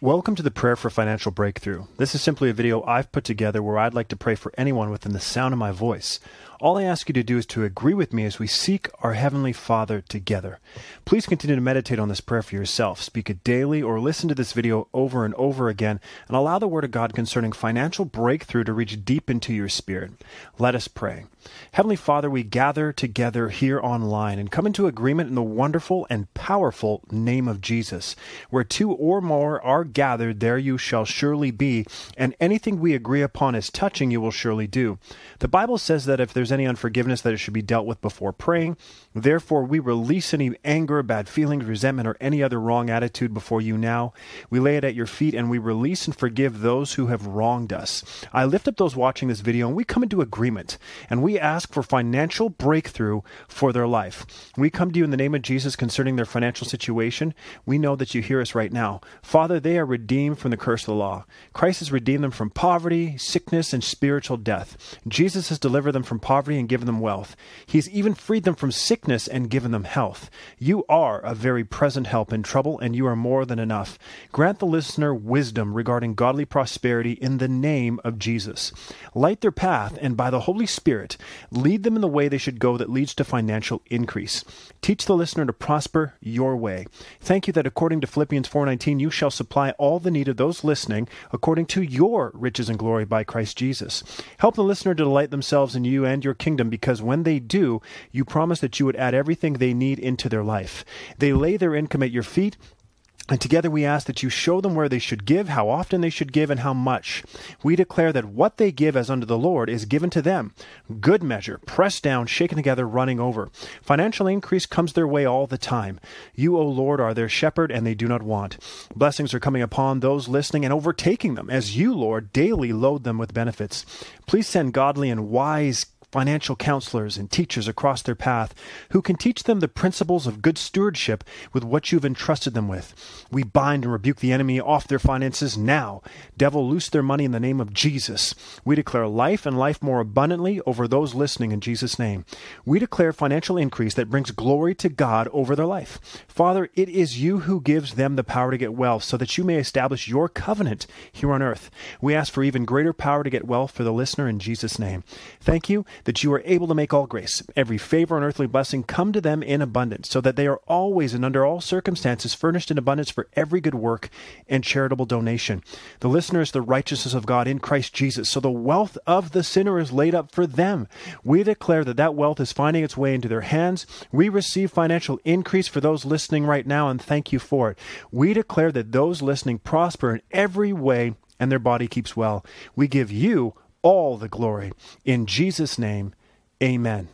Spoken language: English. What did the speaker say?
Welcome to the Prayer for Financial Breakthrough. This is simply a video I've put together where I'd like to pray for anyone within the sound of my voice. All I ask you to do is to agree with me as we seek our Heavenly Father together. Please continue to meditate on this prayer for yourself, speak it daily, or listen to this video over and over again, and allow the Word of God concerning financial breakthrough to reach deep into your spirit. Let us pray. Heavenly Father, we gather together here online and come into agreement in the wonderful and powerful name of Jesus. Where two or more are gathered, there you shall surely be, and anything we agree upon as touching you will surely do. The Bible says that if there's any unforgiveness, that it should be dealt with before praying. Therefore, we release any anger, bad feelings, resentment, or any other wrong attitude before you now. We lay it at your feet and we release and forgive those who have wronged us. I lift up those watching this video and we come into agreement and we ask for financial breakthrough for their life. We come to you in the name of Jesus concerning their financial situation. We know that you hear us right now. Father, they are redeemed from the curse of the law. Christ has redeemed them from poverty, sickness, and spiritual death. Jesus has delivered them from poverty and given them wealth. He's even freed them from sickness and given them health. You are a very present help in trouble, and you are more than enough. Grant the listener wisdom regarding godly prosperity in the name of Jesus. Light their path, and by the Holy Spirit, Lead them in the way they should go that leads to financial increase. Teach the listener to prosper your way. Thank you that according to Philippians 4:19 you shall supply all the need of those listening according to your riches and glory by Christ Jesus. Help the listener to delight themselves in you and your kingdom because when they do, you promise that you would add everything they need into their life. They lay their income at your feet and together we ask that you show them where they should give, how often they should give, and how much. We declare that what they give as unto the Lord is given to them. Good measure, pressed down, shaken together, running over. Financial increase comes their way all the time. You, O Lord, are their shepherd, and they do not want. Blessings are coming upon those listening and overtaking them, as you, Lord, daily load them with benefits. Please send godly and wise financial counselors and teachers across their path who can teach them the principles of good stewardship with what you've entrusted them with. We bind and rebuke the enemy off their finances now. Devil, loose their money in the name of Jesus. We declare life and life more abundantly over those listening in Jesus' name. We declare financial increase that brings glory to God over their life. Father, it is you who gives them the power to get wealth so that you may establish your covenant here on earth. We ask for even greater power to get wealth for the listener in Jesus' name. Thank you that you are able to make all grace, every favor and earthly blessing come to them in abundance, so that they are always and under all circumstances furnished in abundance for every good work and charitable donation. The listener is the righteousness of God in Christ Jesus, so the wealth of the sinner is laid up for them. We declare that that wealth is finding its way into their hands. We receive financial increase for those listening right now, and thank you for it. We declare that those listening prosper in every way and their body keeps well. We give you all the glory. In Jesus' name, amen.